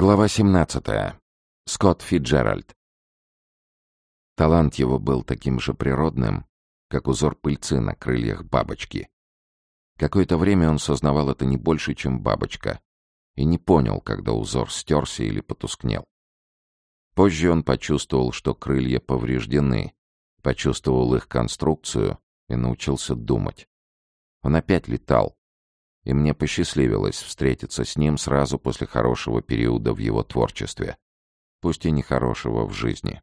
Глава 17. Скотт Фиджеральд. Талант его был таким же природным, как узор пыльцы на крыльях бабочки. Какое-то время он сознавал это не больше, чем бабочка, и не понял, когда узор стерся или потускнел. Позже он почувствовал, что крылья повреждены, почувствовал их конструкцию и научился думать. Он опять летал, и мне посчастливилось встретиться с ним сразу после хорошего периода в его творчестве, пусть и нехорошего в жизни.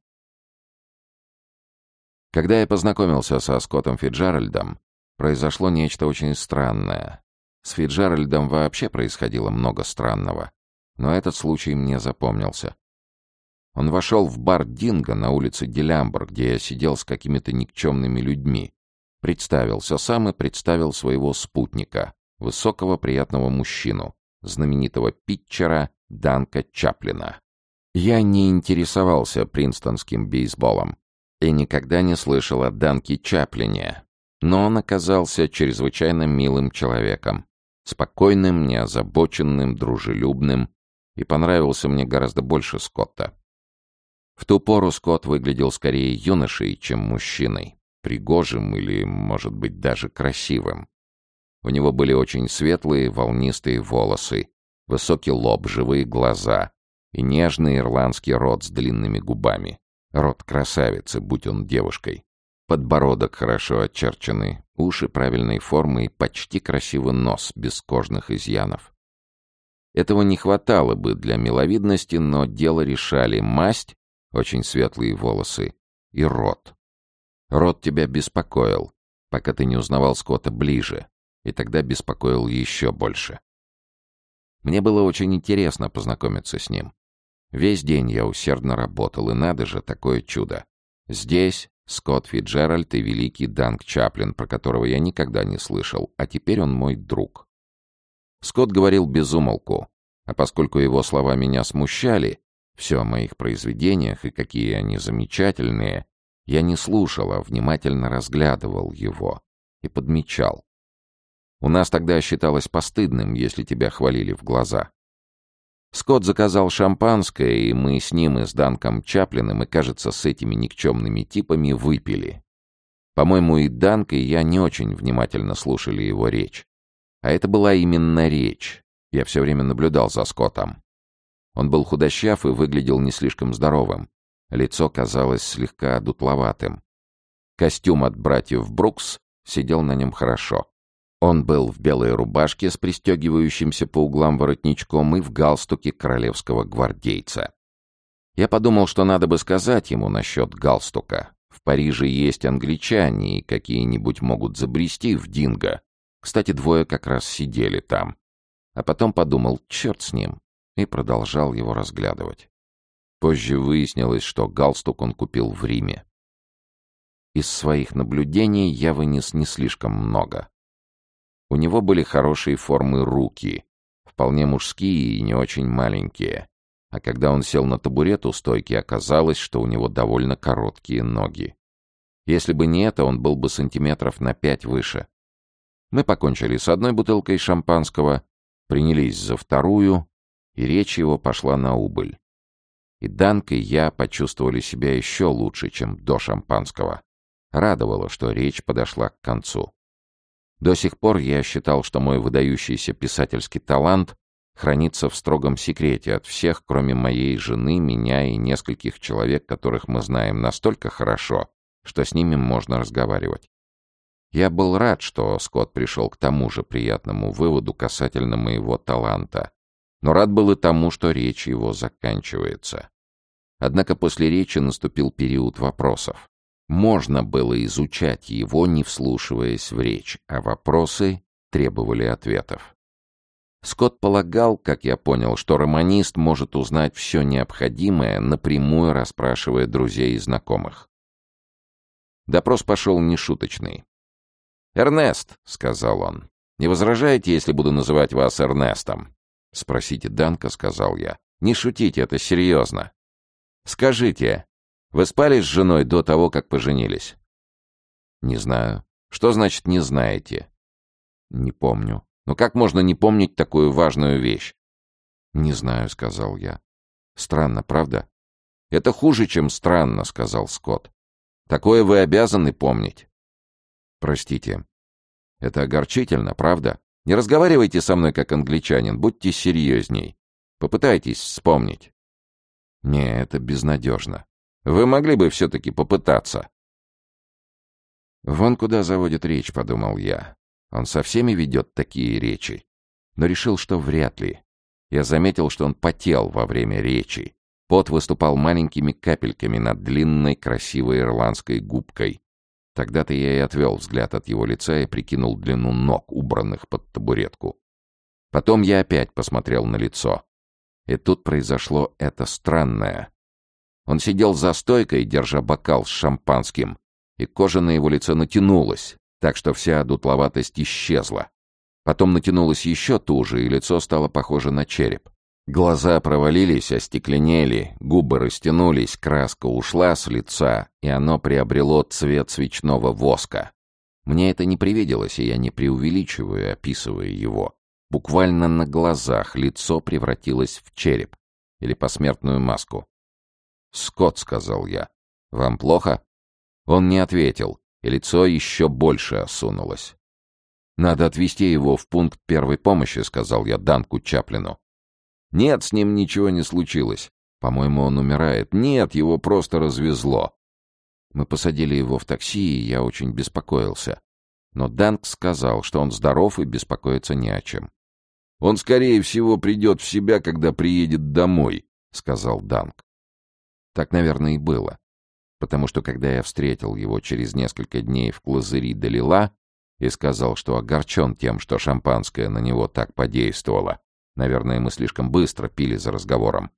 Когда я познакомился со Скоттом Фиджеральдом, произошло нечто очень странное. С Фиджеральдом вообще происходило много странного, но этот случай мне запомнился. Он вошел в бар Динго на улице Делямбр, где я сидел с какими-то никчемными людьми, представился сам и представил своего спутника, высокого приятного мужчину, знаменитого питчера Данка Чаплина. Я не интересовался принстонским бейсболом и никогда не слышал о Данке Чаплине, но он оказался чрезвычайно милым человеком, спокойным, неозабоченным, дружелюбным и понравился мне гораздо больше Скотта. В ту пору Скотт выглядел скорее юношей, чем мужчиной, пригожим или, может быть, даже красивым. У него были очень светлые, волнистые волосы, высокий лоб, живые глаза и нежный ирландский рот с длинными губами. Рот красавицы, будь он девушкой. Подбородок хорошо очерченный, уши правильной формы и почти красивый нос без кожных изъянов. Этого не хватало бы для миловидности, но дело решали масть, очень светлые волосы, и рот. Рот тебя беспокоил, пока ты не узнавал Скотта ближе, и тогда беспокоил еще больше. Мне было очень интересно познакомиться с ним. Весь день я усердно работал, и надо же, такое чудо. Здесь Скотт Фиджеральд и великий Данк Чаплин, про которого я никогда не слышал, а теперь он мой друг. Скотт говорил без умолку, а поскольку его слова меня смущали, все о моих произведениях и какие они замечательные, я не слушал, а внимательно разглядывал его и подмечал. У нас тогда считалось постыдным, если тебя хвалили в глаза. Скотт заказал шампанское, и мы с ним и с Данком Чаплиным, и, кажется, с этими никчемными типами выпили. По-моему, и Данк, и я не очень внимательно слушали его речь. А это была именно речь. Я все время наблюдал за Скоттом. Он был худощав и выглядел не слишком здоровым. Лицо казалось слегка дутловатым. Костюм от братьев Брукс сидел на нем хорошо. Он был в белой рубашке с пристегивающимся по углам воротничком и в галстуке королевского гвардейца. Я подумал, что надо бы сказать ему насчет галстука. В Париже есть англичане, и какие-нибудь могут забрести в Динго. Кстати, двое как раз сидели там. А потом подумал, черт с ним, и продолжал его разглядывать. Позже выяснилось, что галстук он купил в Риме. Из своих наблюдений я вынес не слишком много. У него были хорошие формы руки, вполне мужские и не очень маленькие. А когда он сел на табурет у стойки, оказалось, что у него довольно короткие ноги. Если бы не это, он был бы сантиметров на пять выше. Мы покончили с одной бутылкой шампанского, принялись за вторую, и речь его пошла на убыль. И Данк и я почувствовали себя еще лучше, чем до шампанского. Радовало, что речь подошла к концу. До сих пор я считал, что мой выдающийся писательский талант хранится в строгом секрете от всех, кроме моей жены, меня и нескольких человек, которых мы знаем настолько хорошо, что с ними можно разговаривать. Я был рад, что Скотт пришел к тому же приятному выводу касательно моего таланта, но рад был и тому, что речь его заканчивается. Однако после речи наступил период вопросов. Можно было изучать его, не вслушиваясь в речь, а вопросы требовали ответов. Скотт полагал, как я понял, что романист может узнать все необходимое, напрямую расспрашивая друзей и знакомых. Допрос пошел нешуточный. «Эрнест», — сказал он, — «не возражаете, если буду называть вас Эрнестом?» «Спросите Данка», — сказал я. «Не шутите, это серьезно. Скажите, вы спали с женой до того, как поженились? Не знаю. Что значит «не знаете»? Не помню. Но как можно не помнить такую важную вещь? Не знаю, сказал я. Странно, правда? Это хуже, чем странно, сказал Скотт. Такое вы обязаны помнить. Простите. Это огорчительно, правда? Не разговаривайте со мной как англичанин, будьте серьезней. Попытайтесь вспомнить. Не, это безнадежно. Вы могли бы все-таки попытаться. Вон куда заводит речь, подумал я. Он со всеми ведет такие речи. Но решил, что вряд ли. Я заметил, что он потел во время речи. Пот выступал маленькими капельками над длинной красивой ирландской губкой. Тогда-то я и отвел взгляд от его лица и прикинул длину ног, убранных под табуретку. Потом я опять посмотрел на лицо. И тут произошло это странное. Он сидел за стойкой, держа бокал с шампанским, и кожа на его лице натянулась, так что вся дутловатость исчезла. Потом натянулась еще туже, и лицо стало похоже на череп. Глаза провалились, остекленели, губы растянулись, краска ушла с лица, и оно приобрело цвет свечного воска. Мне это не привиделось, и я не преувеличиваю, описывая его. Буквально на глазах лицо превратилось в череп или посмертную маску. «Скотт», — сказал я, — «вам плохо?» Он не ответил, и лицо еще больше осунулось. «Надо отвезти его в пункт первой помощи», — сказал я Данку Чаплину. «Нет, с ним ничего не случилось. По-моему, он умирает. Нет, его просто развезло». Мы посадили его в такси, и я очень беспокоился. Но Данк сказал, что он здоров и беспокоиться не о чем. «Он, скорее всего, придет в себя, когда приедет домой», — сказал Данк. Так, наверное, и было потому что когда я встретил его через несколько дней в Клазыри Далила и сказал, что огорчен тем, что шампанское на него так подействовало, наверное, мы слишком быстро пили за разговором,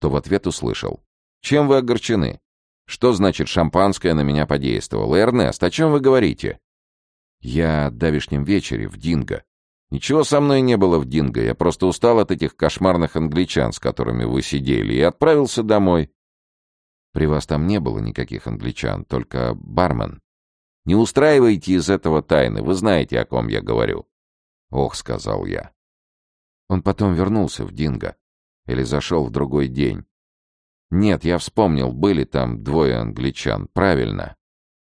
то в ответ услышал. «Чем вы огорчены? Что значит шампанское на меня подействовало? Эрнест, о чем вы говорите?» «Я давешнем вечере в Динго. Ничего со мной не было в Динго, я просто устал от этих кошмарных англичан, с которыми вы сидели, и отправился домой. При вас там не было никаких англичан, только бармен. Не устраивайте из этого тайны, вы знаете, о ком я говорю. Ох, сказал я. Он потом вернулся в Динго. Или зашел в другой день. Нет, я вспомнил, были там двое англичан. Правильно.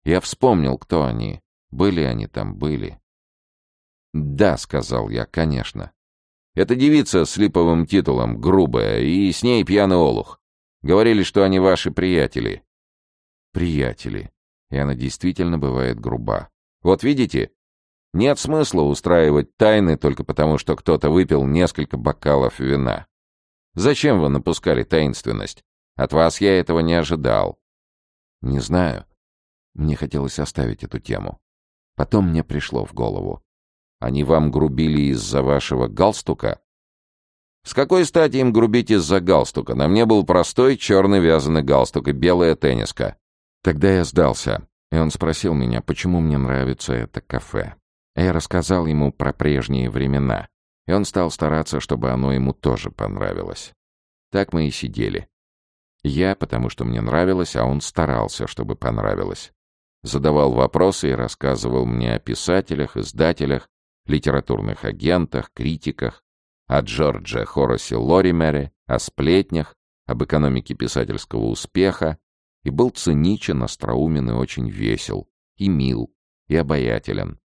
Я вспомнил, кто они. Были они там, были. Да, сказал я, конечно. Это девица с липовым титулом, грубая, и с ней пьяный олух. Говорили, что они ваши приятели». «Приятели. И она действительно бывает груба. Вот видите? Нет смысла устраивать тайны только потому, что кто-то выпил несколько бокалов вина. Зачем вы напускали таинственность? От вас я этого не ожидал». «Не знаю. Мне хотелось оставить эту тему. Потом мне пришло в голову. Они вам грубили из-за вашего галстука?» С какой стати им грубить из-за галстука? На мне был простой черный вязаный галстук и белая тенниска. Тогда я сдался, и он спросил меня, почему мне нравится это кафе. Я рассказал ему про прежние времена, и он стал стараться, чтобы оно ему тоже понравилось. Так мы и сидели. Я, потому что мне нравилось, а он старался, чтобы понравилось. Задавал вопросы и рассказывал мне о писателях, издателях, литературных агентах, критиках, о Джордже Хоросе Лоримере, о сплетнях, об экономике писательского успеха, и был циничен, остроумен и очень весел, и мил, и обаятелен,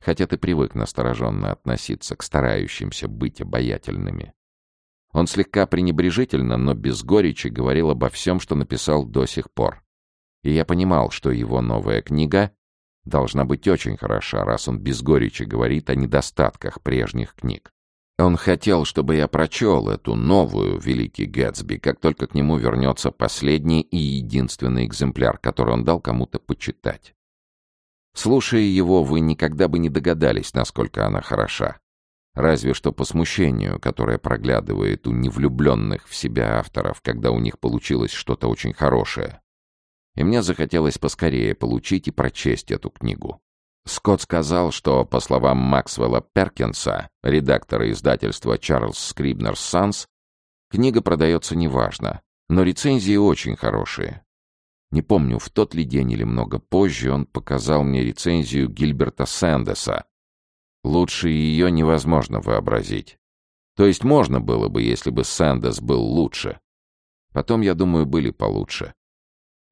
хотя ты привык настороженно относиться к старающимся быть обаятельными. Он слегка пренебрежительно, но без горечи говорил обо всем, что написал до сих пор. И я понимал, что его новая книга должна быть очень хороша, раз он без горечи говорит о недостатках прежних книг. Он хотел, чтобы я прочел эту новую «Великий Гэтсби», как только к нему вернется последний и единственный экземпляр, который он дал кому-то почитать. Слушая его, вы никогда бы не догадались, насколько она хороша. Разве что по смущению, которое проглядывает у невлюбленных в себя авторов, когда у них получилось что-то очень хорошее. И мне захотелось поскорее получить и прочесть эту книгу. Скотт сказал, что, по словам Максвелла Перкинса, редактора издательства Charles Scribner's Sons, книга продается неважно, но рецензии очень хорошие. Не помню, в тот ли день или много позже он показал мне рецензию Гильберта Сэндеса. Лучше ее невозможно вообразить. То есть можно было бы, если бы Сэндес был лучше. Потом, я думаю, были получше.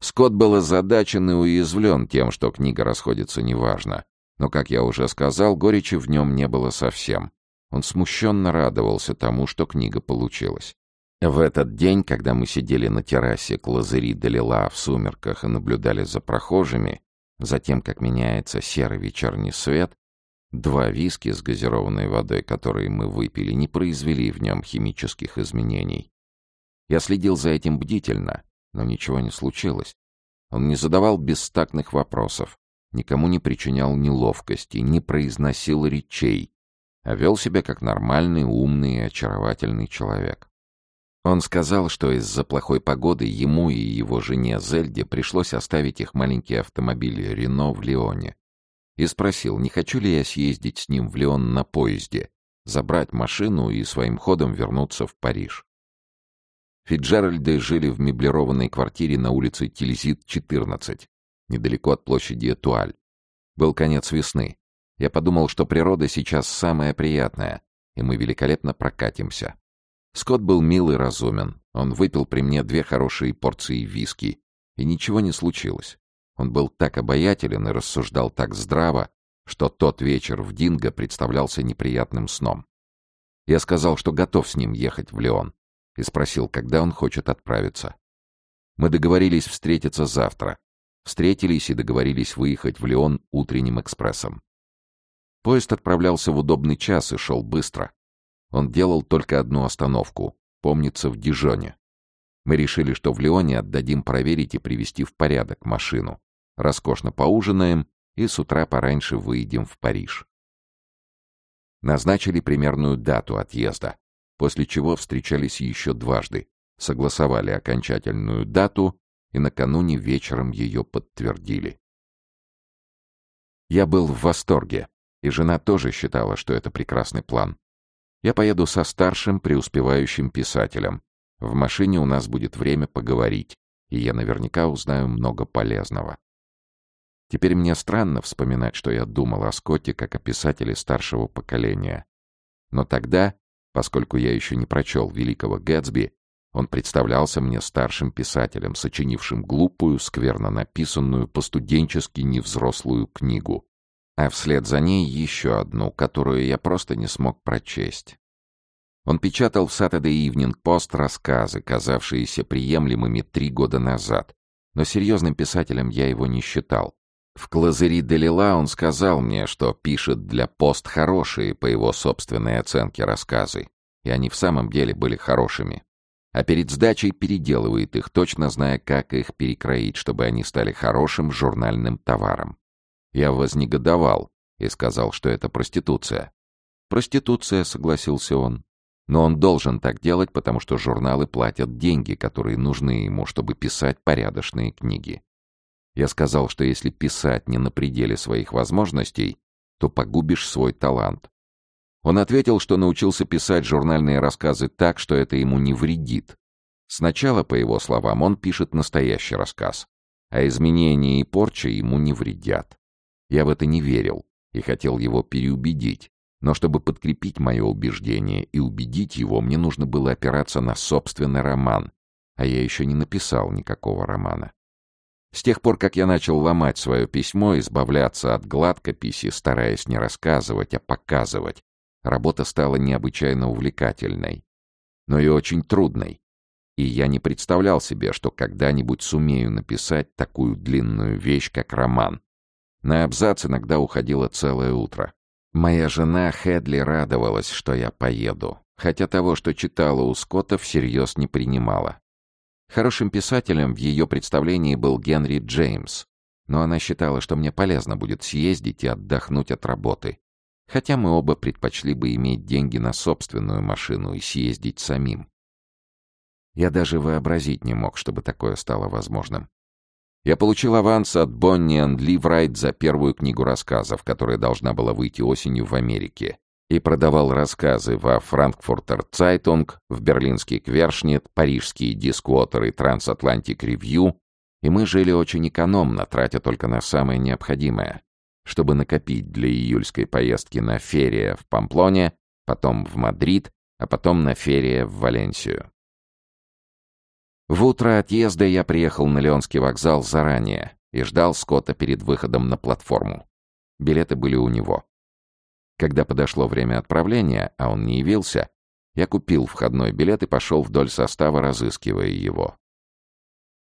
Скотт был озадачен и уязвлен тем, что книга расходится неважно. Но, как я уже сказал, горечи в нем не было совсем. Он смущенно радовался тому, что книга получилась. В этот день, когда мы сидели на террасе Клазери Далила в сумерках и наблюдали за прохожими, за тем, как меняется серый вечерний свет, два виски с газированной водой, которые мы выпили, не произвели в нем химических изменений. Я следил за этим бдительно, но ничего не случилось. Он не задавал бестактных вопросов, никому не причинял неловкости, не произносил речей, а вел себя как нормальный, умный и очаровательный человек. Он сказал, что из-за плохой погоды ему и его жене Зельде пришлось оставить их маленький автомобиль «Рено» в Лионе. И спросил, не хочу ли я съездить с ним в Лион на поезде, забрать машину и своим ходом вернуться в Париж. Фиджеральды жили в меблированной квартире на улице Тильзит, 14, недалеко от площади Этуаль. Был конец весны. Я подумал, что природа сейчас самая приятная, и мы великолепно прокатимся. Скотт был мил и разумен. Он выпил при мне две хорошие порции виски, и ничего не случилось. Он был так обаятелен и рассуждал так здраво, что тот вечер в Динго представлялся неприятным сном. Я сказал, что готов с ним ехать в Леон и спросил, когда он хочет отправиться. Мы договорились встретиться завтра. Встретились и договорились выехать в Лион утренним экспрессом. Поезд отправлялся в удобный час и шел быстро. Он делал только одну остановку, помнится, в Дижоне. Мы решили, что в Лионе отдадим проверить и привести в порядок машину. Роскошно поужинаем и с утра пораньше выйдем в Париж. Назначили примерную дату отъезда после чего встречались еще дважды, согласовали окончательную дату и накануне вечером ее подтвердили. Я был в восторге, и жена тоже считала, что это прекрасный план. Я поеду со старшим преуспевающим писателем. В машине у нас будет время поговорить, и я наверняка узнаю много полезного. Теперь мне странно вспоминать, что я думал о Скотте как о писателе старшего поколения. Но тогда Поскольку я еще не прочел великого Гэтсби, он представлялся мне старшим писателем, сочинившим глупую, скверно написанную, постуденчески невзрослую книгу. А вслед за ней еще одну, которую я просто не смог прочесть. Он печатал в Saturday Evening Post рассказы, казавшиеся приемлемыми три года назад, но серьезным писателем я его не считал. В Клазери Делила он сказал мне, что пишет для пост хорошие, по его собственной оценке, рассказы, и они в самом деле были хорошими. А перед сдачей переделывает их, точно зная, как их перекроить, чтобы они стали хорошим журнальным товаром. Я вознегодовал и сказал, что это проституция. «Проституция», — согласился он. Но он должен так делать, потому что журналы платят деньги, которые нужны ему, чтобы писать порядочные книги. Я сказал, что если писать не на пределе своих возможностей, то погубишь свой талант. Он ответил, что научился писать журнальные рассказы так, что это ему не вредит. Сначала, по его словам, он пишет настоящий рассказ, а изменения и порча ему не вредят. Я в это не верил и хотел его переубедить, но чтобы подкрепить мое убеждение и убедить его, мне нужно было опираться на собственный роман, а я еще не написал никакого романа. С тех пор, как я начал ломать свое письмо, избавляться от гладкописи, стараясь не рассказывать, а показывать, работа стала необычайно увлекательной, но и очень трудной. И я не представлял себе, что когда-нибудь сумею написать такую длинную вещь, как роман. На абзац иногда уходило целое утро. Моя жена Хедли радовалась, что я поеду, хотя того, что читала у Скотта, всерьез не принимала. Хорошим писателем в ее представлении был Генри Джеймс, но она считала, что мне полезно будет съездить и отдохнуть от работы. Хотя мы оба предпочли бы иметь деньги на собственную машину и съездить самим. Я даже вообразить не мог, чтобы такое стало возможным. Я получил аванс от Бонни и Ливрайт за первую книгу рассказов, которая должна была выйти осенью в Америке, и продавал рассказы во Frankfurter Zeitung, в берлинский Querschnitt, парижские This Quarter и Transatlantic Review, и мы жили очень экономно, тратя только на самое необходимое, чтобы накопить для июльской поездки на ферия в Памплоне, потом в Мадрид, а потом на ферия в Валенсию. В утро отъезда я приехал на Леонский вокзал заранее и ждал Скотта перед выходом на платформу. Билеты были у него. Когда подошло время отправления, а он не явился, я купил входной билет и пошел вдоль состава, разыскивая его.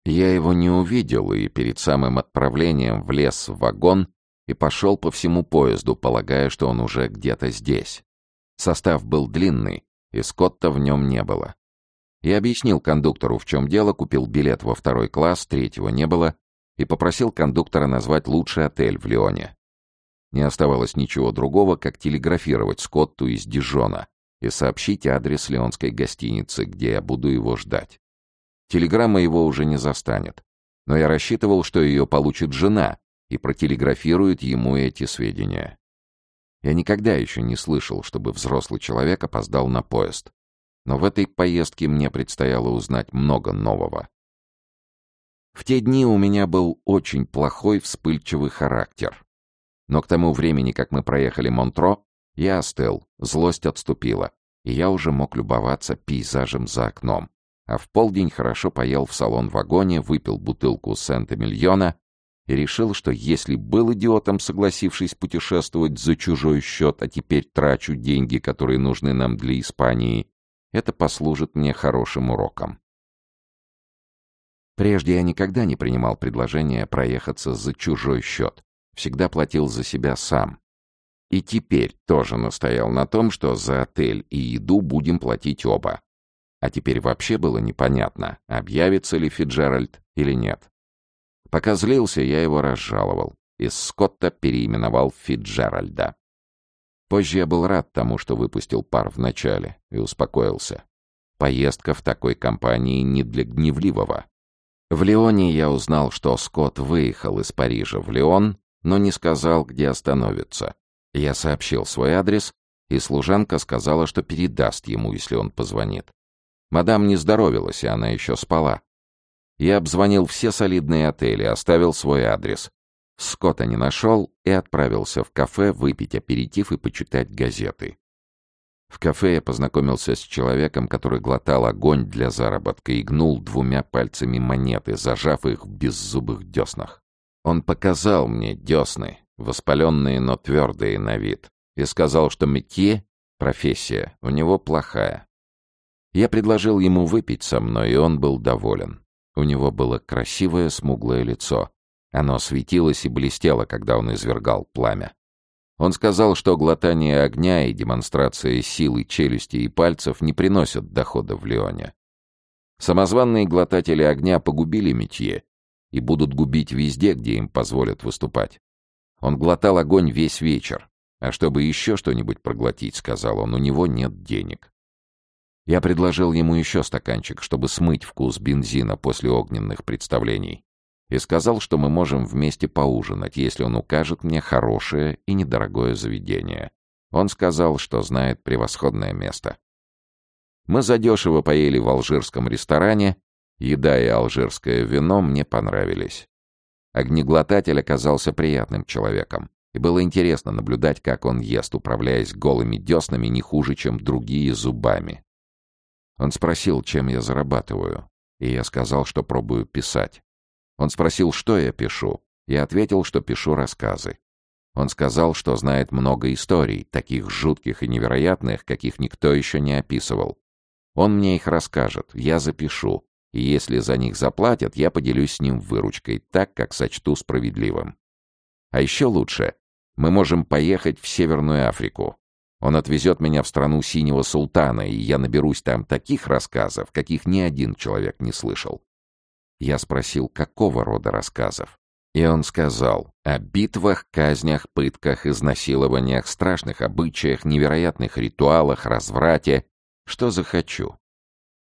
Я его не увидел и перед самым отправлением влез в вагон и пошел по всему поезду, полагая, что он уже где-то здесь. Состав был длинный, и Скотта в нем не было. Я объяснил кондуктору, в чем дело, купил билет во второй класс, третьего не было, и попросил кондуктора назвать лучший отель в Лионе. Не оставалось ничего другого, как телеграфировать Скотту из Дижона и сообщить адрес леонской гостиницы, где я буду его ждать. Телеграмма его уже не застанет. Но я рассчитывал, что ее получит жена и протелеграфирует ему эти сведения. Я никогда еще не слышал, чтобы взрослый человек опоздал на поезд. Но в этой поездке мне предстояло узнать много нового. В те дни у меня был очень плохой вспыльчивый характер. Но к тому времени, как мы проехали Монтро, я остыл, злость отступила, и я уже мог любоваться пейзажем за окном а в полдень хорошо поел в салон-вагоне, выпил бутылку Сент-Эмильона и решил, что если был идиотом, согласившись путешествовать за чужой счет, а теперь трачу деньги, которые нужны нам для Испании, это послужит мне хорошим уроком. Прежде я никогда не принимал предложения проехаться за чужой счет, всегда платил за себя сам. И теперь тоже настоял на том, что за отель и еду будем платить оба. А теперь вообще было непонятно, объявится ли Фиджеральд или нет. Пока злился, я его разжаловал. Из Скотта переименовал Фиджеральда. Позже я был рад тому, что выпустил пар в начале, и успокоился. Поездка в такой компании не для гневливого. В Лионе я узнал, что Скотт выехал из Парижа в Лион, но не сказал, где остановится. Я сообщил свой адрес, и служанка сказала, что передаст ему, если он позвонит. Мадам не здоровилась, и она еще спала. Я обзвонил все солидные отели, оставил свой адрес. Скотта не нашел и отправился в кафе выпить аперитив и почитать газеты. В кафе я познакомился с человеком, который глотал огонь для заработка и гнул двумя пальцами монеты, зажав их в беззубых деснах. Он показал мне десны, воспаленные, но твердые на вид, и сказал, что метье, профессия, у него плохая. Я предложил ему выпить со мной, и он был доволен. У него было красивое смуглое лицо. Оно светилось и блестело, когда он извергал пламя. Он сказал, что глотание огня и демонстрация силы челюсти и пальцев не приносят дохода в Лионе. Самозванные глотатели огня погубили Метье и будут губить везде, где им позволят выступать. Он глотал огонь весь вечер, а чтобы еще что-нибудь проглотить, сказал он, у него нет денег. Я предложил ему еще стаканчик, чтобы смыть вкус бензина после огненных представлений. И сказал, что мы можем вместе поужинать, если он укажет мне хорошее и недорогое заведение. Он сказал, что знает превосходное место. Мы задешево поели в алжирском ресторане, еда и алжирское вино мне понравились. Огнеглотатель оказался приятным человеком, и было интересно наблюдать, как он ест, управляясь голыми деснами не хуже, чем другие зубами. Он спросил, чем я зарабатываю, и я сказал, что пробую писать. Он спросил, что я пишу. Я ответил, что пишу рассказы. Он сказал, что знает много историй, таких жутких и невероятных, каких никто еще не описывал. Он мне их расскажет, я запишу, и если за них заплатят, я поделюсь с ним выручкой, так, как сочту справедливым. А еще лучше, мы можем поехать в Северную Африку. Он отвезет меня в страну синего султана, и я наберусь там таких рассказов, каких ни один человек не слышал. Я спросил, какого рода рассказов. И он сказал о битвах, казнях, пытках, изнасилованиях, страшных обычаях, невероятных ритуалах, разврате, что захочу.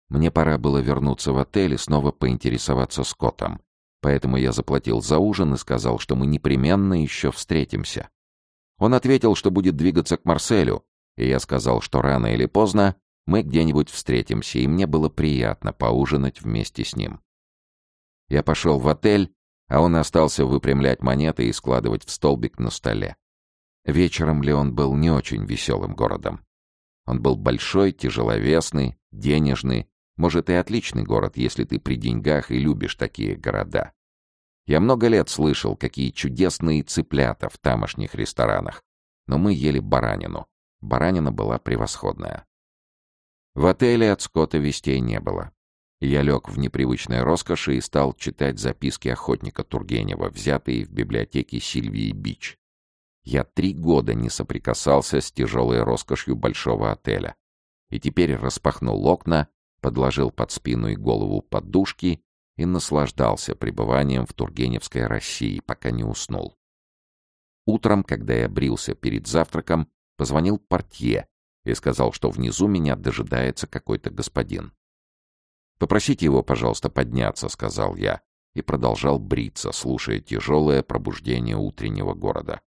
Мне пора было вернуться в отель и снова поинтересоваться Скоттом. Поэтому я заплатил за ужин и сказал, что мы непременно еще встретимся. Он ответил, что будет двигаться к Марселю, и я сказал, что рано или поздно мы где-нибудь встретимся, и мне было приятно поужинать вместе с ним. Я пошел в отель, а он остался выпрямлять монеты и складывать в столбик на столе. Вечером Леон был не очень веселым городом. Он был большой, тяжеловесный, денежный, Может, и отличный город, если ты при деньгах и любишь такие города. Я много лет слышал, какие чудесные цыплята в тамошних ресторанах. Но мы ели баранину. Баранина была превосходная. В отеле от Скотта вестей не было. Я лег в непривычной роскоши и стал читать записки охотника Тургенева, взятые в библиотеке Сильвии Бич. Я три года не соприкасался с тяжелой роскошью большого отеля. И теперь распахнул окна, подложил под спину и голову подушки и наслаждался пребыванием в Тургеневской России, пока не уснул. Утром, когда я брился перед завтраком, позвонил портье и сказал, что внизу меня дожидается какой-то господин. «Попросите его, пожалуйста, подняться», — сказал я, и продолжал бриться, слушая тяжелое пробуждение утреннего города.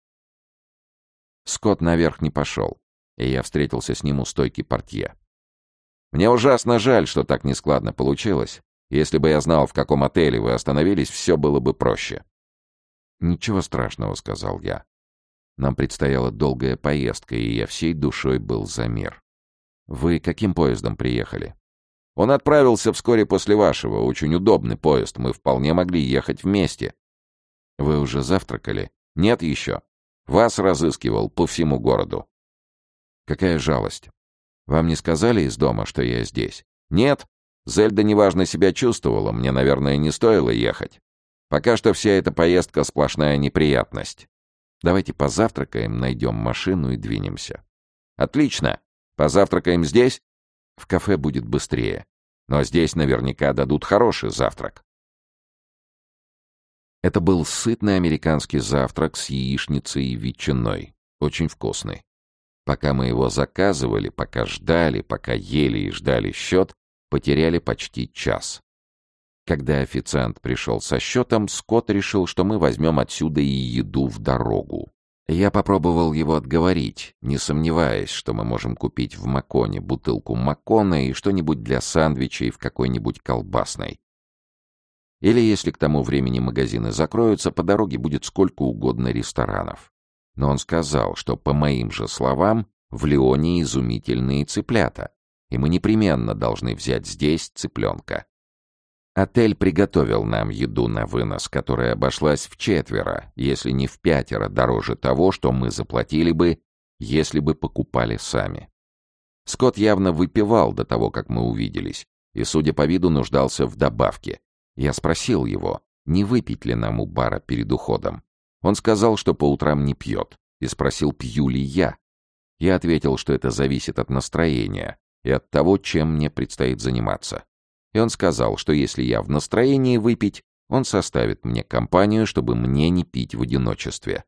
Скотт наверх не пошел, и я встретился с ним у стойки портье. «Мне ужасно жаль, что так нескладно получилось. Если бы я знал, в каком отеле вы остановились, все было бы проще». «Ничего страшного», — сказал я. Нам предстояла долгая поездка, и я всей душой был за мир. «Вы каким поездом приехали?» Он отправился вскоре после вашего. Очень удобный поезд. Мы вполне могли ехать вместе. Вы уже завтракали? Нет еще. Вас разыскивал по всему городу. Какая жалость. Вам не сказали из дома, что я здесь? Нет. Зельда неважно себя чувствовала. Мне, наверное, не стоило ехать. Пока что вся эта поездка сплошная неприятность. Давайте позавтракаем, найдем машину и двинемся. Отлично. Позавтракаем здесь? В кафе будет быстрее. Но здесь наверняка дадут хороший завтрак. Это был сытный американский завтрак с яичницей и ветчиной. Очень вкусный. Пока мы его заказывали, пока ждали, пока ели и ждали счет, потеряли почти час. Когда официант пришел со счетом, Скотт решил, что мы возьмем отсюда и еду в дорогу. Я попробовал его отговорить, не сомневаясь, что мы можем купить в Маконе бутылку Макона и что-нибудь для сэндвичей в какой-нибудь колбасной. Или, если к тому времени магазины закроются, по дороге будет сколько угодно ресторанов. Но он сказал, что, по моим же словам, в Леоне изумительные цыплята, и мы непременно должны взять здесь цыпленка. Отель приготовил нам еду на вынос, которая обошлась в четверо, если не в пятеро дороже того, что мы заплатили бы, если бы покупали сами. Скотт явно выпивал до того, как мы увиделись, и, судя по виду, нуждался в добавке. Я спросил его, не выпить ли нам у бара перед уходом. Он сказал, что по утрам не пьет, и спросил, пью ли я. Я ответил, что это зависит от настроения и от того, чем мне предстоит заниматься и он сказал, что если я в настроении выпить, он составит мне компанию, чтобы мне не пить в одиночестве.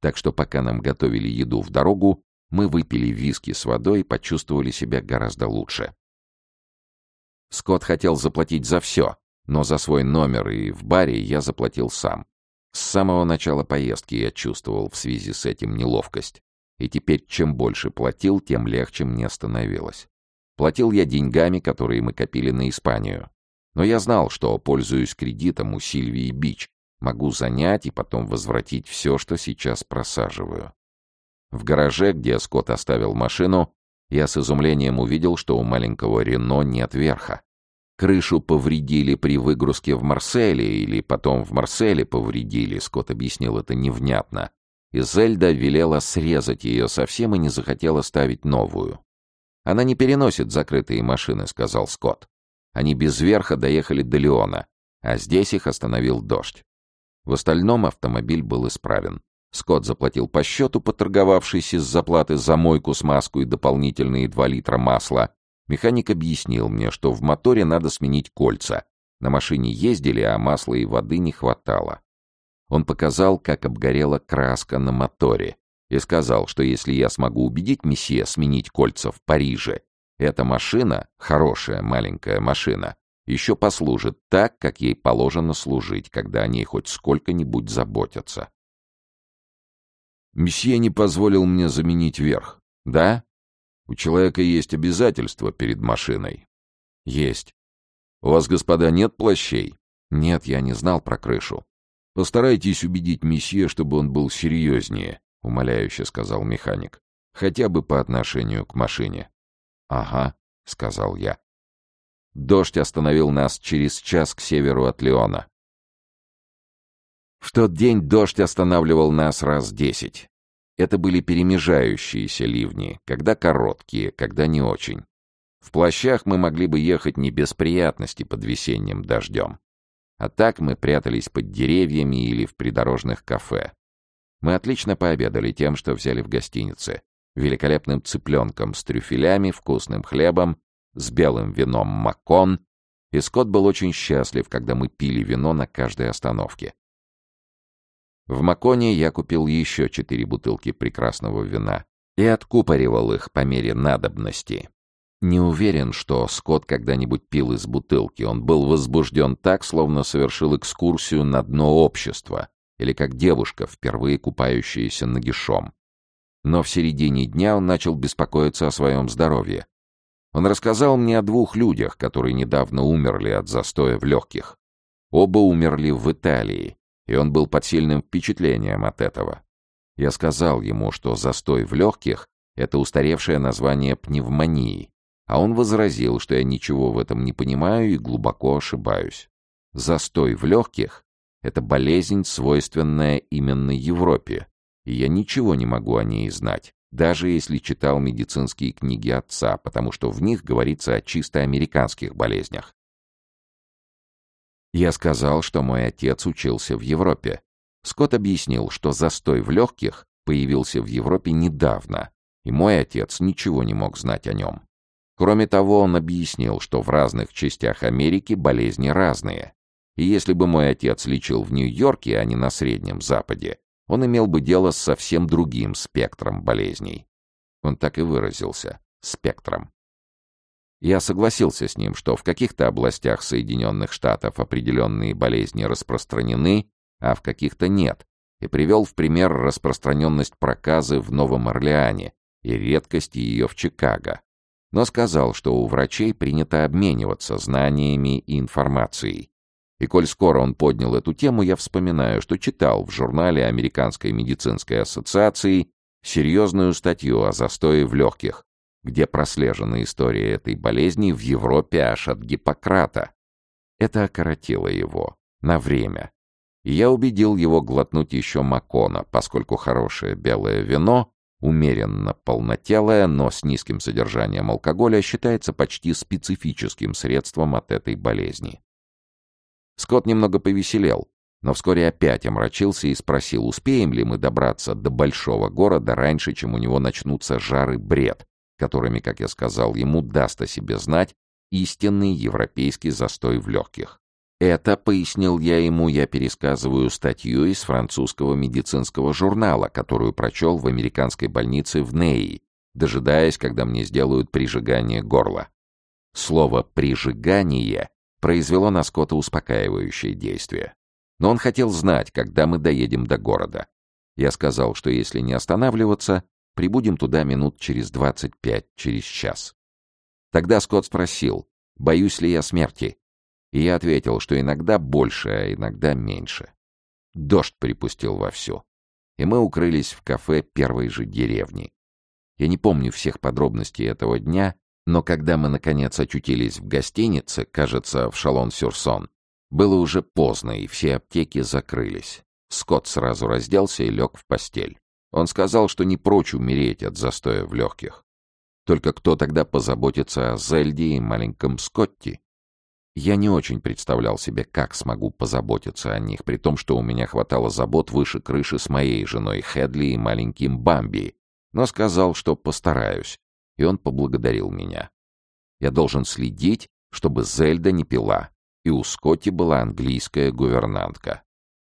Так что пока нам готовили еду в дорогу, мы выпили виски с водой и почувствовали себя гораздо лучше. Скотт хотел заплатить за все, но за свой номер и в баре я заплатил сам. С самого начала поездки я чувствовал в связи с этим неловкость. И теперь чем больше платил, тем легче мне становилось. Платил я деньгами, которые мы копили на Испанию. Но я знал, что, пользуюсь кредитом у Сильвии Бич, могу занять и потом возвратить все, что сейчас просаживаю. В гараже, где Скотт оставил машину, я с изумлением увидел, что у маленького Рено нет верха. Крышу повредили при выгрузке в Марселе или потом в Марселе повредили, Скотт объяснил это невнятно. И Зельда велела срезать ее совсем и не захотела ставить новую. «Она не переносит закрытые машины», — сказал Скотт. Они без верха доехали до Леона, а здесь их остановил дождь. В остальном автомобиль был исправен. Скотт заплатил по счету, поторговавшись из заплаты за мойку, смазку и дополнительные 2 литра масла. Механик объяснил мне, что в моторе надо сменить кольца. На машине ездили, а масла и воды не хватало. Он показал, как обгорела краска на моторе, и сказал, что если я смогу убедить месье сменить кольца в Париже, эта машина, хорошая маленькая машина, еще послужит так, как ей положено служить, когда о ней хоть сколько-нибудь заботятся. Месье не позволил мне заменить верх. Да? У человека есть обязательства перед машиной. Есть. У вас, господа, нет плащей? Нет, я не знал про крышу. Постарайтесь убедить месье, чтобы он был серьезнее — умоляюще сказал механик. «Хотя бы по отношению к машине». «Ага», — сказал я. Дождь остановил нас через час к северу от Леона. В тот день дождь останавливал нас раз десять. Это были перемежающиеся ливни, когда короткие, когда не очень. В плащах мы могли бы ехать не без приятностей под весенним дождем. А так мы прятались под деревьями или в придорожных кафе. Мы отлично пообедали тем, что взяли в гостинице. Великолепным цыпленком с трюфелями, вкусным хлебом, с белым вином Макон, и Скотт был очень счастлив, когда мы пили вино на каждой остановке. В Маконе я купил еще четыре бутылки прекрасного вина и откупоривал их по мере надобности. Не уверен, что Скотт когда-нибудь пил из бутылки. Он был возбужден так, словно совершил экскурсию на дно общества, или как девушка, впервые купающаяся нагишом. Но в середине дня он начал беспокоиться о своем здоровье. Он рассказал мне о двух людях, которые недавно умерли от застоя в легких. Оба умерли в Италии, и он был под сильным впечатлением от этого. Я сказал ему, что застой в легких — это устаревшее название пневмонии, а он возразил, что я ничего в этом не понимаю и глубоко ошибаюсь. Застой в легких — это болезнь, свойственная именно Европе, и я ничего не могу о ней знать, даже если читал медицинские книги отца, потому что в них говорится о чисто американских болезнях. Я сказал, что мой отец учился в Европе. Скотт объяснил, что застой в легких появился в Европе недавно, и мой отец ничего не мог знать о нем. Кроме того, он объяснил, что в разных частях Америки болезни разные. И если бы мой отец лечил в Нью-Йорке, а не на Среднем Западе, он имел бы дело с совсем другим спектром болезней. Он так и выразился — спектром. Я согласился с ним, что в каких-то областях Соединенных Штатов определенные болезни распространены, а в каких-то нет, и привел в пример распространенность проказы в Новом Орлеане и редкость ее в Чикаго но сказал, что у врачей принято обмениваться знаниями и информацией. И коль скоро он поднял эту тему, я вспоминаю, что читал в журнале Американской медицинской ассоциации серьезную статью о застое в легких, где прослежена история этой болезни в Европе аж от Гиппократа. Это окоротило его. На время. И я убедил его глотнуть еще Макона, поскольку хорошее белое вино Умеренно полнотелая, но с низким содержанием алкоголя считается почти специфическим средством от этой болезни. Скотт немного повеселел, но вскоре опять омрачился и спросил, успеем ли мы добраться до большого города раньше, чем у него начнутся жары бред, которыми, как я сказал ему, даст о себе знать истинный европейский застой в легких. Это, пояснил я ему, я пересказываю статью из французского медицинского журнала, которую прочел в американской больнице в Неи, дожидаясь, когда мне сделают прижигание горла. Слово «прижигание» произвело на Скотта успокаивающее действие. Но он хотел знать, когда мы доедем до города. Я сказал, что если не останавливаться, прибудем туда минут через двадцать пять, через час. Тогда Скотт спросил, боюсь ли я смерти. И я ответил, что иногда больше, а иногда меньше. Дождь припустил вовсю. И мы укрылись в кафе первой же деревни. Я не помню всех подробностей этого дня, но когда мы, наконец, очутились в гостинице, кажется, в Шалон-Сюрсон, было уже поздно, и все аптеки закрылись. Скотт сразу разделся и лег в постель. Он сказал, что не прочь умереть от застоя в легких. Только кто тогда позаботится о Зельде и маленьком Скотти? Я не очень представлял себе, как смогу позаботиться о них, при том, что у меня хватало забот выше крыши с моей женой Хедли и маленьким Бамби, но сказал, что постараюсь, и он поблагодарил меня. Я должен следить, чтобы Зельда не пила, и у Скотти была английская гувернантка.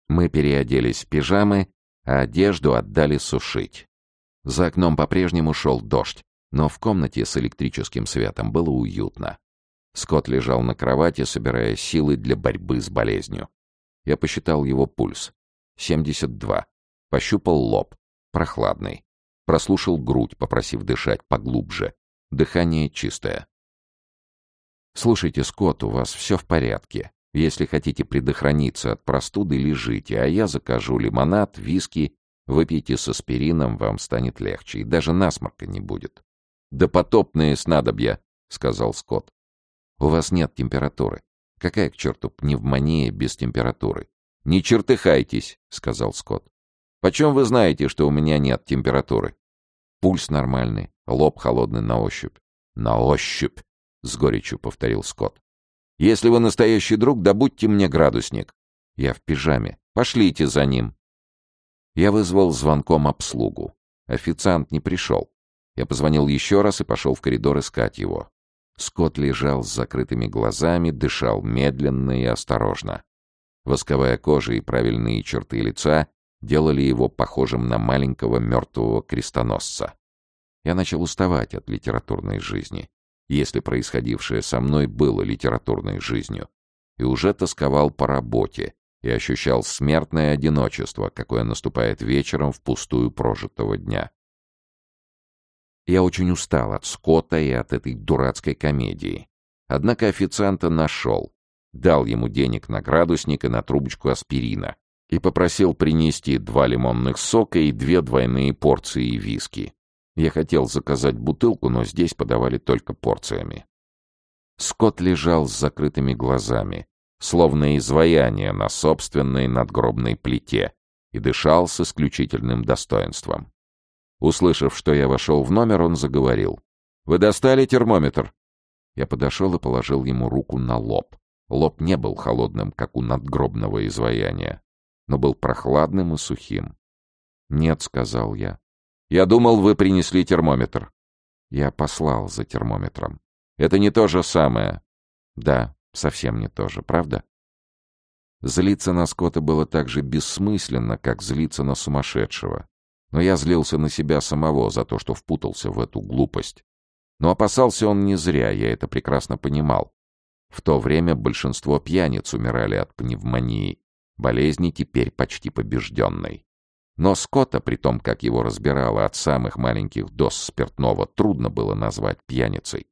Мы переоделись в пижамы, а одежду отдали сушить. За окном по-прежнему шел дождь, но в комнате с электрическим светом было уютно. Скотт лежал на кровати, собирая силы для борьбы с болезнью. Я посчитал его пульс. 72. Пощупал лоб. Прохладный. Прослушал грудь, попросив дышать поглубже. Дыхание чистое. «Слушайте, Скотт, у вас все в порядке. Если хотите предохраниться от простуды, лежите, а я закажу лимонад, виски. Выпейте с аспирином, вам станет легче, и даже насморка не будет». «Да потопные снадобья», — сказал Скотт. У вас нет температуры. Какая к черту пневмония без температуры? «Не чертыхайтесь», — сказал Скотт. «Почем вы знаете, что у меня нет температуры?» Пульс нормальный, лоб холодный на ощупь. «На ощупь», — с горечью повторил Скотт. «Если вы настоящий друг, добудьте мне градусник». Я в пижаме. Пошлите за ним. Я вызвал звонком обслугу. Официант не пришел. Я позвонил еще раз и пошел в коридор искать его. Скотт лежал с закрытыми глазами, дышал медленно и осторожно. Восковая кожа и правильные черты лица делали его похожим на маленького мертвого крестоносца. Я начал уставать от литературной жизни, если происходившее со мной было литературной жизнью, и уже тосковал по работе и ощущал смертное одиночество, какое наступает вечером в пустую прожитого дня. Я очень устал от Скотта и от этой дурацкой комедии. Однако официанта нашел, дал ему денег на градусник и на трубочку аспирина и попросил принести два лимонных сока и две двойные порции виски. Я хотел заказать бутылку, но здесь подавали только порциями. Скотт лежал с закрытыми глазами, словно изваяние на собственной надгробной плите, и дышал с исключительным достоинством. Услышав, что я вошел в номер, он заговорил. «Вы достали термометр?» Я подошел и положил ему руку на лоб. Лоб не был холодным, как у надгробного изваяния, но был прохладным и сухим. «Нет», — сказал я. «Я думал, вы принесли термометр». Я послал за термометром. «Это не то же самое». «Да, совсем не то же, правда?» Злиться на Скотта было так же бессмысленно, как злиться на сумасшедшего. Но я злился на себя самого за то, что впутался в эту глупость. Но опасался он не зря, я это прекрасно понимал. В то время большинство пьяниц умирали от пневмонии, болезни теперь почти побежденной. Но Скотта, при том, как его разбирало от самых маленьких доз спиртного, трудно было назвать пьяницей.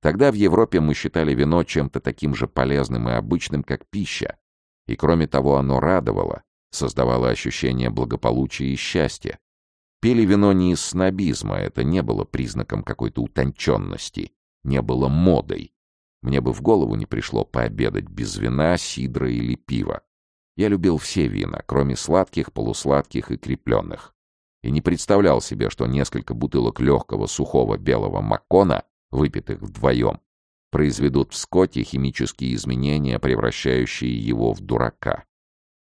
Тогда в Европе мы считали вино чем-то таким же полезным и обычным, как пища. И кроме того, оно радовало, создавало ощущение благополучия и счастья. Пили вино не из снобизма, это не было признаком какой-то утонченности, не было модой. Мне бы в голову не пришло пообедать без вина, сидра или пива. Я любил все вина, кроме сладких, полусладких и крепленных. И не представлял себе, что несколько бутылок легкого сухого белого маккона, выпитых вдвоем, произведут в Скотте химические изменения, превращающие его в дурака.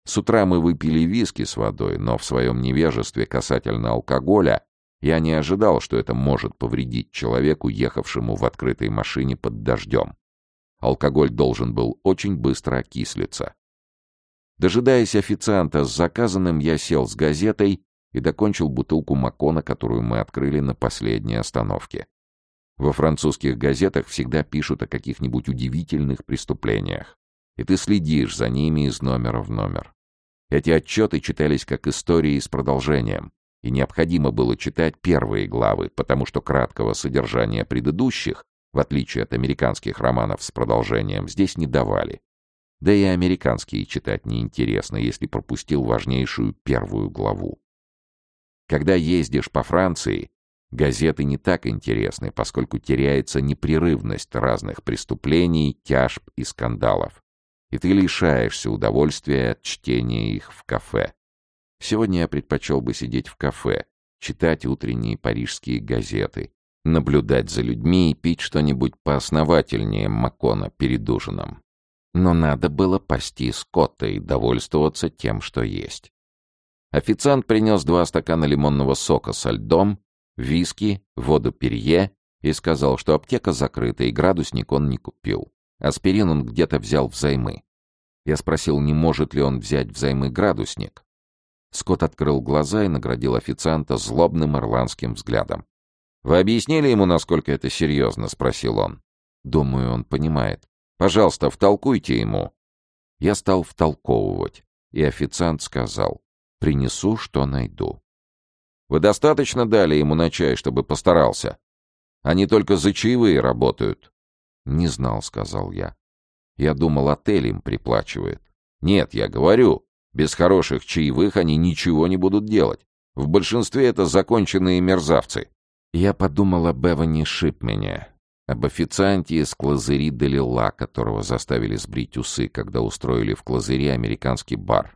С утра мы выпили виски с водой, но в своем невежестве касательно алкоголя я не ожидал, что это может повредить человеку, ехавшему в открытой машине под дождем. Алкоголь должен был очень быстро окислиться. Дожидаясь официанта с заказанным, я сел с газетой и докончил бутылку Макона, которую мы открыли на последней остановке. Во французских газетах всегда пишут о каких-нибудь удивительных преступлениях, и ты следишь за ними из номера в номер. Эти отчеты читались как истории с продолжением, и необходимо было читать первые главы, потому что краткого содержания предыдущих, в отличие от американских романов с продолжением, здесь не давали. Да и американские читать неинтересно, если пропустил важнейшую первую главу. Когда ездишь по Франции, газеты не так интересны, поскольку теряется непрерывность разных преступлений, тяжб и скандалов и ты лишаешься удовольствия от чтения их в кафе. Сегодня я предпочел бы сидеть в кафе, читать утренние парижские газеты, наблюдать за людьми и пить что-нибудь поосновательнее Макона перед ужином. Но надо было пасти скотта и довольствоваться тем, что есть. Официант принес два стакана лимонного сока со льдом, виски, воду перье и сказал, что аптека закрыта и градусник он не купил. Аспирин он где-то взял взаймы. Я спросил, не может ли он взять взаймы градусник. Скотт открыл глаза и наградил официанта злобным ирландским взглядом. «Вы объяснили ему, насколько это серьезно?» — спросил он. «Думаю, он понимает. Пожалуйста, втолкуйте ему». Я стал втолковывать, и официант сказал, «Принесу, что найду». «Вы достаточно дали ему на чай, чтобы постарался? Они только за чаевые работают». «Не знал», — сказал я. «Я думал, отель им приплачивает». «Нет, я говорю, без хороших чаевых они ничего не будут делать. В большинстве это законченные мерзавцы». Я подумал об Эване Шипмене. Об официанте из Клазыри Делила, которого заставили сбрить усы, когда устроили в Клазыре американский бар.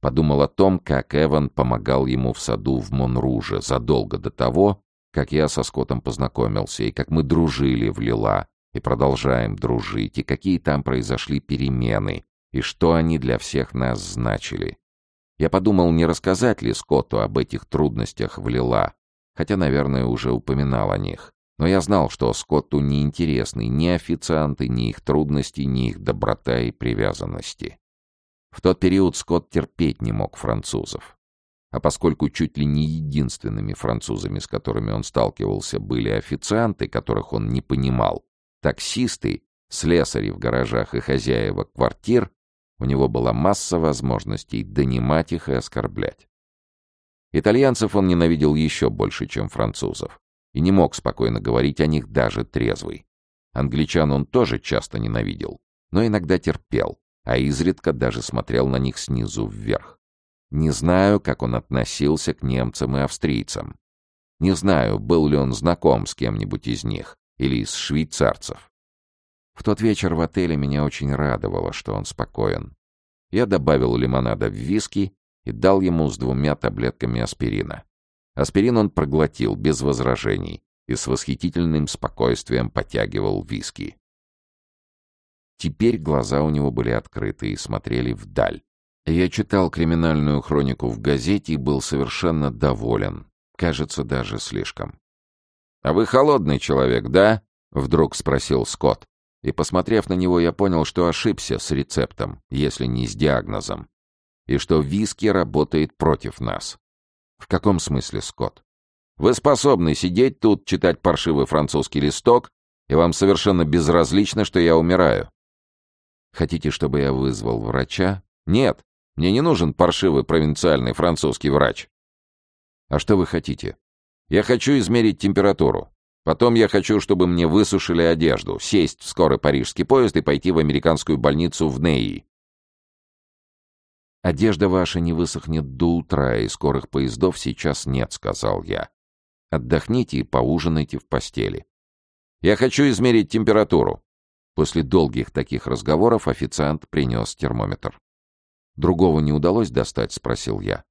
Подумал о том, как Эван помогал ему в саду в Монруже задолго до того, как я со Скоттом познакомился, и как мы дружили в Лила, и продолжаем дружить, и какие там произошли перемены, и что они для всех нас значили. Я подумал, не рассказать ли Скотту об этих трудностях в Лила, хотя, наверное, уже упоминал о них. Но я знал, что Скотту не интересны ни официанты, ни их трудности, ни их доброта и привязанности. В тот период Скотт терпеть не мог французов. А поскольку чуть ли не единственными французами, с которыми он сталкивался, были официанты, которых он не понимал, таксисты, слесари в гаражах и хозяева квартир, у него была масса возможностей донимать их и оскорблять. Итальянцев он ненавидел еще больше, чем французов, и не мог спокойно говорить о них даже трезвый. Англичан он тоже часто ненавидел, но иногда терпел, а изредка даже смотрел на них снизу вверх. Не знаю, как он относился к немцам и австрийцам. Не знаю, был ли он знаком с кем-нибудь из них или из швейцарцев. В тот вечер в отеле меня очень радовало, что он спокоен. Я добавил лимонада в виски и дал ему с двумя таблетками аспирина. Аспирин он проглотил без возражений и с восхитительным спокойствием потягивал виски. Теперь глаза у него были открыты и смотрели вдаль. Я читал криминальную хронику в газете и был совершенно доволен. Кажется, даже слишком. «А вы холодный человек, да?» — вдруг спросил Скотт. И, посмотрев на него, я понял, что ошибся с рецептом, если не с диагнозом. И что виски работает против нас. В каком смысле, Скотт? Вы способны сидеть тут, читать паршивый французский листок, и вам совершенно безразлично, что я умираю. Хотите, чтобы я вызвал врача? Нет, мне не нужен паршивый провинциальный французский врач. А что вы хотите? Я хочу измерить температуру. Потом я хочу, чтобы мне высушили одежду, сесть в скорый парижский поезд и пойти в американскую больницу в Неи. «Одежда ваша не высохнет до утра, и скорых поездов сейчас нет», — сказал я. «Отдохните и поужинайте в постели». «Я хочу измерить температуру». После долгих таких разговоров официант принес термометр. «Другого не удалось достать?» — спросил я.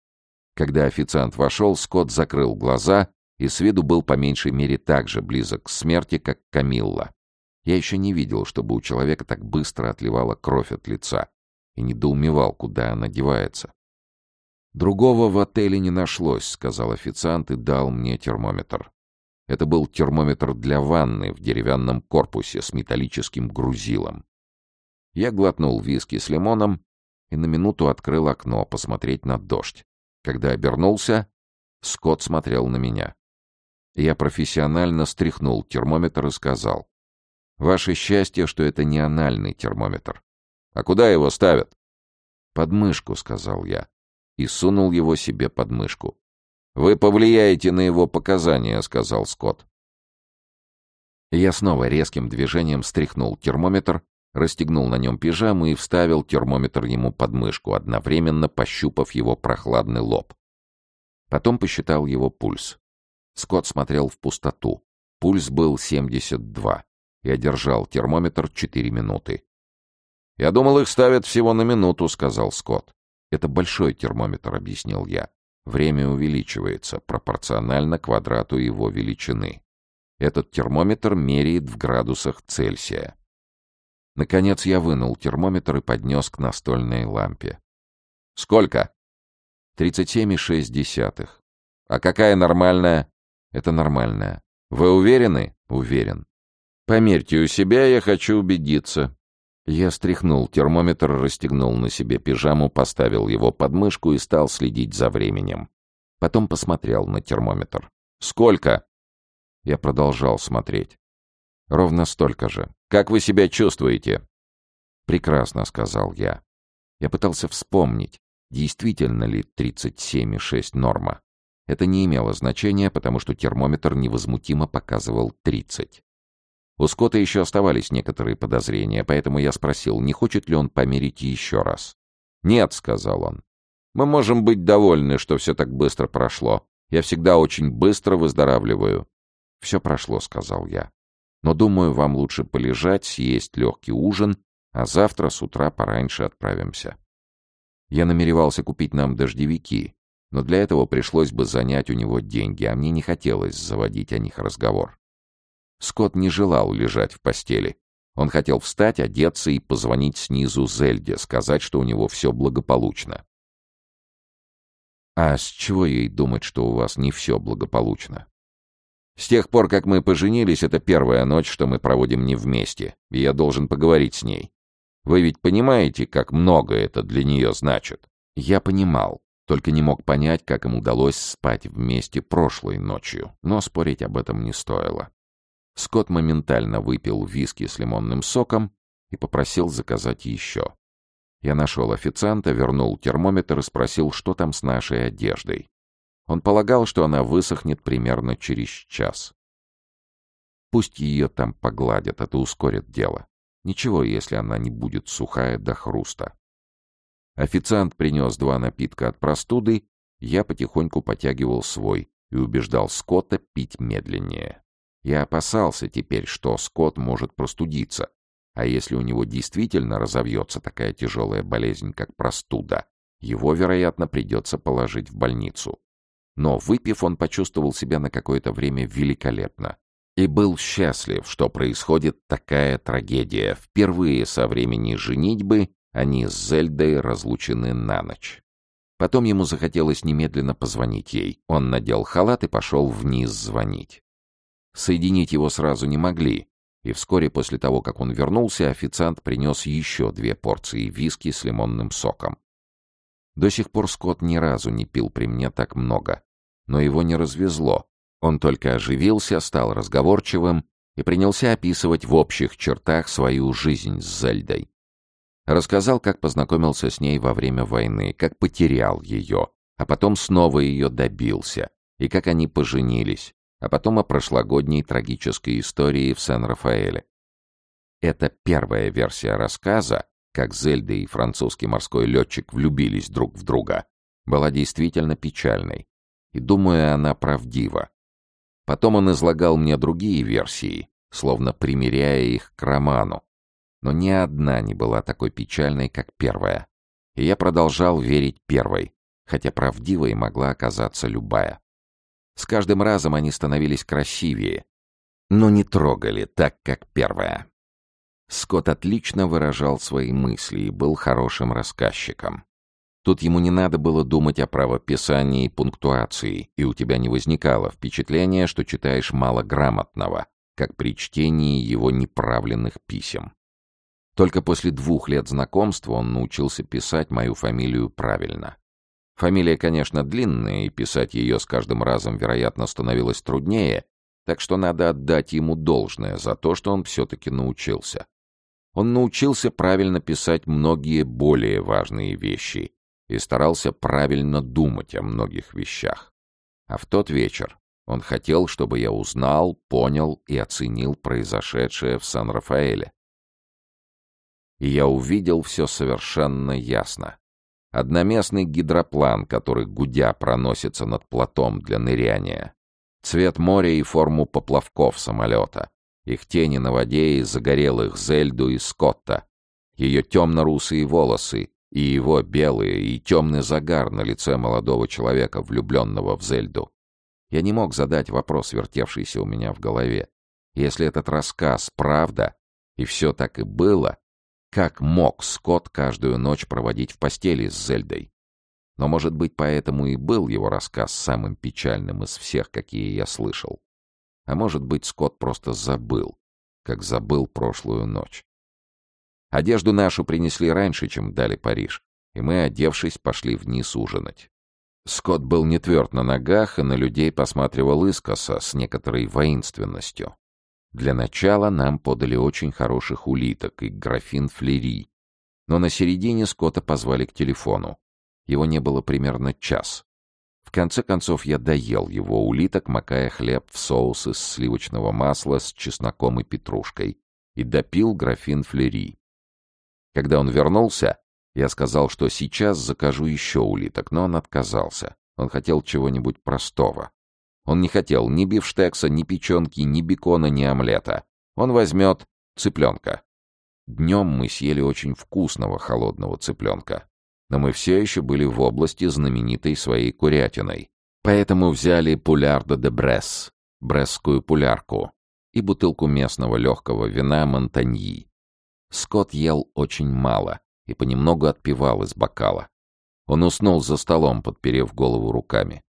Когда официант вошел, Скотт закрыл глаза и с виду был по меньшей мере так же близок к смерти, как Камилла. Я еще не видел, чтобы у человека так быстро отливала кровь от лица, и недоумевал, куда она девается. «Другого в отеле не нашлось», — сказал официант и дал мне термометр. Это был термометр для ванны в деревянном корпусе с металлическим грузилом. Я глотнул виски с лимоном и на минуту открыл окно посмотреть на дождь. Когда обернулся, Скотт смотрел на меня. Я профессионально стряхнул термометр и сказал. «Ваше счастье, что это не анальный термометр». «А куда его ставят?» «Под мышку», — сказал я, и сунул его себе под мышку. «Вы повлияете на его показания», — сказал Скотт. Я снова резким движением стряхнул термометр, расстегнул на нем пижаму и вставил термометр ему под мышку, одновременно пощупав его прохладный лоб. Потом посчитал его пульс. Скотт смотрел в пустоту. Пульс был 72. Я держал термометр 4 минуты. «Я думал, их ставят всего на минуту», — сказал Скотт. «Это большой термометр», — объяснил я. Время увеличивается пропорционально квадрату его величины. Этот термометр меряет в градусах Цельсия. Наконец я вынул термометр и поднес к настольной лампе. «Сколько?» «37,6». «А какая нормальная?» Это нормальное. Вы уверены? Уверен. Померьте у себя, я хочу убедиться. Я стряхнул термометр, расстегнул на себе пижаму, поставил его под мышку и стал следить за временем. Потом посмотрел на термометр. «Сколько?» Я продолжал смотреть. «Ровно столько же. Как вы себя чувствуете?» «Прекрасно», — сказал я. Я пытался вспомнить, действительно ли 37,6 норма. Это не имело значения, потому что термометр невозмутимо показывал 30. У Скотта еще оставались некоторые подозрения, поэтому я спросил, не хочет ли он померить еще раз. «Нет», — сказал он. «Мы можем быть довольны, что все так быстро прошло. Я всегда очень быстро выздоравливаю». «Все прошло», — сказал я. Но, думаю, вам лучше полежать, съесть легкий ужин, а завтра с утра пораньше отправимся. Я намеревался купить нам дождевики, но для этого пришлось бы занять у него деньги, а мне не хотелось заводить о них разговор. Скотт не желал лежать в постели. Он хотел встать, одеться и позвонить снизу Зельде, сказать, что у него все благополучно. А с чего ей думать, что у вас не все благополучно? С тех пор, как мы поженились, это первая ночь, что мы проводим не вместе, и я должен поговорить с ней. Вы ведь понимаете, как много это для нее значит? Я понимал, только не мог понять, как им удалось спать вместе прошлой ночью, но спорить об этом не стоило. Скотт моментально выпил виски с лимонным соком и попросил заказать еще. Я нашел официанта, вернул термометр и спросил, что там с нашей одеждой. Он полагал, что она высохнет примерно через час. Пусть ее там погладят, это ускорит дело. Ничего, если она не будет сухая до хруста. Официант принес два напитка от простуды, я потихоньку потягивал свой и убеждал Скотта пить медленнее. Я опасался теперь, что Скотт может простудиться, а если у него действительно разовьется такая тяжелая болезнь, как простуда, его, вероятно, придется положить в больницу. Но, выпив, он почувствовал себя на какое-то время великолепно. И был счастлив, что происходит такая трагедия. Впервые со времени женитьбы они с Зельдой разлучены на ночь. Потом ему захотелось немедленно позвонить ей. Он надел халат и пошел вниз звонить. Соединить его сразу не могли, и вскоре после того, как он вернулся, официант принес еще две порции виски с лимонным соком. До сих пор Скотт ни разу не пил при мне так много но его не развезло. Он только оживился, стал разговорчивым и принялся описывать в общих чертах свою жизнь с Зельдой. Рассказал, как познакомился с ней во время войны, как потерял ее, а потом снова ее добился, и как они поженились, а потом о прошлогодней трагической истории в Сен-Рафаэле. Это первая версия рассказа, как Зельда и французский морской летчик влюбились друг в друга, была действительно печальной и, думаю, она правдива. Потом он излагал мне другие версии, словно примеряя их к роману. Но ни одна не была такой печальной, как первая. И я продолжал верить первой, хотя правдивой могла оказаться любая. С каждым разом они становились красивее, но не трогали так, как первая. Скотт отлично выражал свои мысли и был хорошим рассказчиком. Тут ему не надо было думать о правописании и пунктуации, и у тебя не возникало впечатления, что читаешь малограмотного, как при чтении его неправленных писем. Только после двух лет знакомства он научился писать мою фамилию правильно. Фамилия, конечно, длинная, и писать ее с каждым разом, вероятно, становилось труднее, так что надо отдать ему должное за то, что он все-таки научился. Он научился правильно писать многие более важные вещи, и старался правильно думать о многих вещах. А в тот вечер он хотел, чтобы я узнал, понял и оценил произошедшее в Сан-Рафаэле. И я увидел все совершенно ясно. Одноместный гидроплан, который гудя проносится над платом для ныряния. Цвет моря и форму поплавков самолета. Их тени на воде и загорелых Зельду и Скотта. Ее темно-русые волосы и его белый и темный загар на лице молодого человека, влюбленного в Зельду. Я не мог задать вопрос, вертевшийся у меня в голове. Если этот рассказ правда, и все так и было, как мог Скотт каждую ночь проводить в постели с Зельдой? Но, может быть, поэтому и был его рассказ самым печальным из всех, какие я слышал. А может быть, Скотт просто забыл, как забыл прошлую ночь. Одежду нашу принесли раньше, чем дали Париж, и мы, одевшись, пошли вниз ужинать. Скотт был не тверд на ногах и на людей посматривал искоса с некоторой воинственностью. Для начала нам подали очень хороших улиток и графин флери. Но на середине Скотта позвали к телефону. Его не было примерно час. В конце концов я доел его улиток, макая хлеб в соус из сливочного масла с чесноком и петрушкой, и допил графин флери. Когда он вернулся, я сказал, что сейчас закажу еще улиток, но он отказался. Он хотел чего-нибудь простого. Он не хотел ни бифштекса, ни печенки, ни бекона, ни омлета. Он возьмет цыпленка. Днем мы съели очень вкусного холодного цыпленка. Но мы все еще были в области, знаменитой своей курятиной. Поэтому взяли пулярдо де Бресс, бресскую пулярку, и бутылку местного легкого вина Монтаньи. Скотт ел очень мало и понемногу отпивал из бокала. Он уснул за столом, подперев голову руками.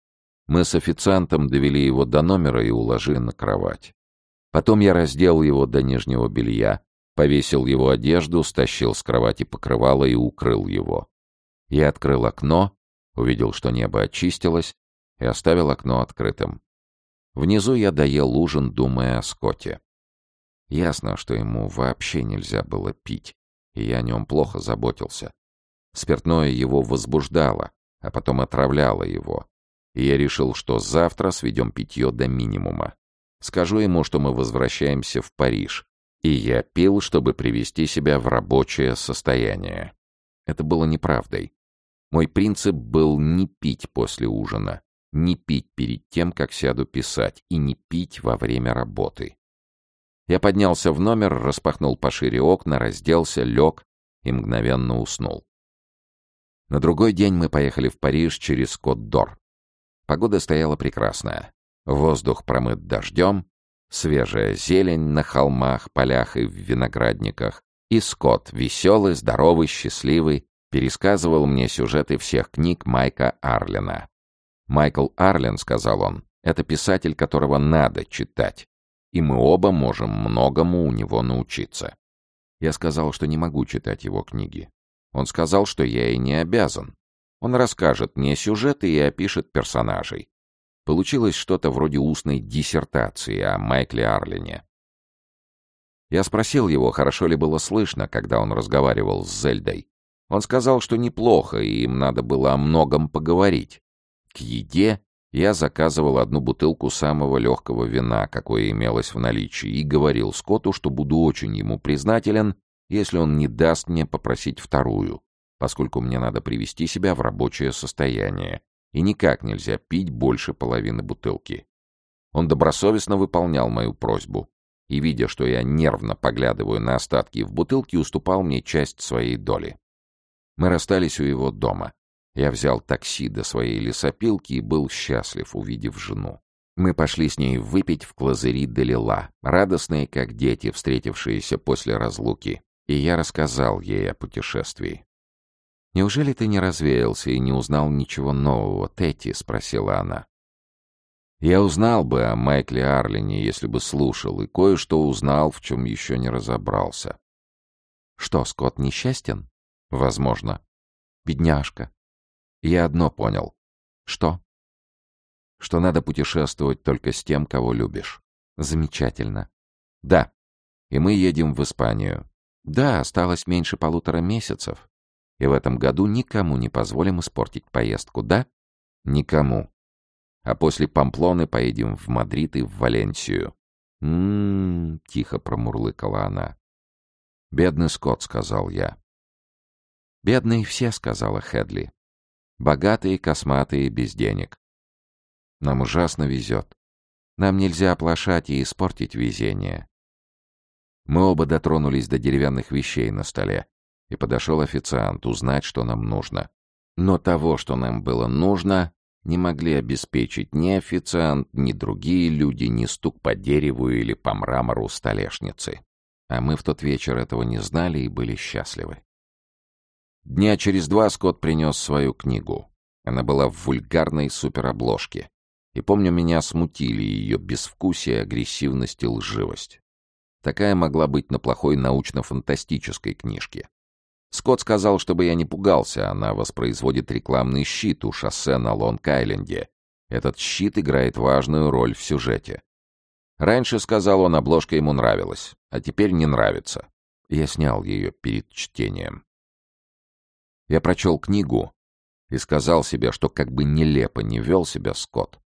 Мы с официантом довели его до номера и уложили на кровать. Потом я раздел его до нижнего белья, повесил его одежду, стащил с кровати покрывало и укрыл его. Я открыл окно, увидел, что небо очистилось, и оставил окно открытым. Внизу я доел ужин, думая о Скотте. Ясно, что ему вообще нельзя было пить, и я о нем плохо заботился. Спиртное его возбуждало, а потом отравляло его. И я решил, что завтра сведем питье до минимума. Скажу ему, что мы возвращаемся в Париж, и я пил, чтобы привести себя в рабочее состояние. Это было неправдой. Мой принцип был не пить после ужина, не пить перед тем, как сяду писать, и не пить во время работы. Я поднялся в номер, распахнул пошире окна, разделся, лег и мгновенно уснул. На другой день мы поехали в Париж через Кот-Дор. Погода стояла прекрасная. Воздух промыт дождем, свежая зелень на холмах, полях и в виноградниках. И Скотт, веселый, здоровый, счастливый, пересказывал мне сюжеты всех книг Майка Арлена. Майкл Арлен, сказал он, это писатель, которого надо читать, и мы оба можем многому у него научиться. Я сказал, что не могу читать его книги. Он сказал, что я и не обязан. Он расскажет мне сюжеты и опишет персонажей. Получилось что-то вроде устной диссертации о Майкле Арлене. Я спросил его, хорошо ли было слышно, когда он разговаривал с Зельдой. Он сказал, что неплохо, и им надо было о многом поговорить. К еде я заказывал одну бутылку самого легкого вина, какое имелось в наличии, и говорил Скотту, что буду очень ему признателен, если он не даст мне попросить вторую, поскольку мне надо привести себя в рабочее состояние, и никак нельзя пить больше половины бутылки. Он добросовестно выполнял мою просьбу, и, видя, что я нервно поглядываю на остатки в бутылке, уступал мне часть своей доли. Мы расстались у его дома. Я взял такси до своей лесопилки и был счастлив, увидев жену. Мы пошли с ней выпить в клазери Делила, радостные, как дети, встретившиеся после разлуки, и я рассказал ей о путешествии. «Неужели ты не развеялся и не узнал ничего нового, Тетти?» — спросила она. «Я узнал бы о Майкле Арлине, если бы слушал, и кое-что узнал, в чем еще не разобрался». «Что, Скотт несчастен?» Возможно. Бедняжка. Я одно понял. Что? Что надо путешествовать только с тем, кого любишь. Замечательно. Да. И мы едем в Испанию. Да, осталось меньше полутора месяцев. И в этом году никому не позволим испортить поездку, да? Никому. А после Памплоны поедем в Мадрид и в Валенсию. «М-м-м», тихо промурлыкала она. «Бедный Скотт», — сказал я. «Бедные все», — сказала Хедли. «Богатые, косматые, без денег. Нам ужасно везет. Нам нельзя оплошать и испортить везение». Мы оба дотронулись до деревянных вещей на столе, и подошел официант узнать, что нам нужно. Но того, что нам было нужно, не могли обеспечить ни официант, ни другие люди, ни стук по дереву или по мрамору столешницы. А мы в тот вечер этого не знали и были счастливы. Дня через два Скотт принес свою книгу. Она была в вульгарной суперобложке. И помню, меня смутили ее безвкусие, агрессивность и лживость. Такая могла быть на плохой научно-фантастической книжке. Скотт сказал, чтобы я не пугался, она воспроизводит рекламный щит у шоссе на Лонг-Айленде. Этот щит играет важную роль в сюжете. Раньше, сказал он, обложка ему нравилась, а теперь не нравится. Я снял ее перед чтением. Я прочел книгу и сказал себе, что как бы нелепо не вел себя Скотт,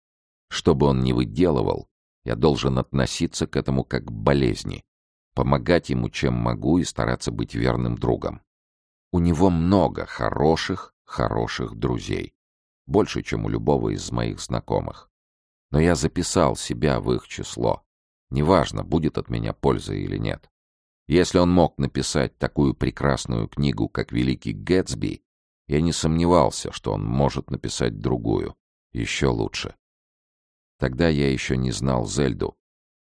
что бы он ни выделывал, я должен относиться к этому как к болезни, помогать ему чем могу и стараться быть верным другом. У него много хороших, хороших друзей. Больше, чем у любого из моих знакомых. Но я записал себя в их число. Неважно, будет от меня польза или нет. Если он мог написать такую прекрасную книгу, как «Великий Гэтсби», я не сомневался, что он может написать другую, еще лучше. Тогда я еще не знал Зельду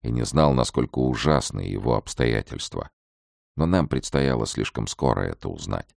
и не знал, насколько ужасны его обстоятельства. Но нам предстояло слишком скоро это узнать.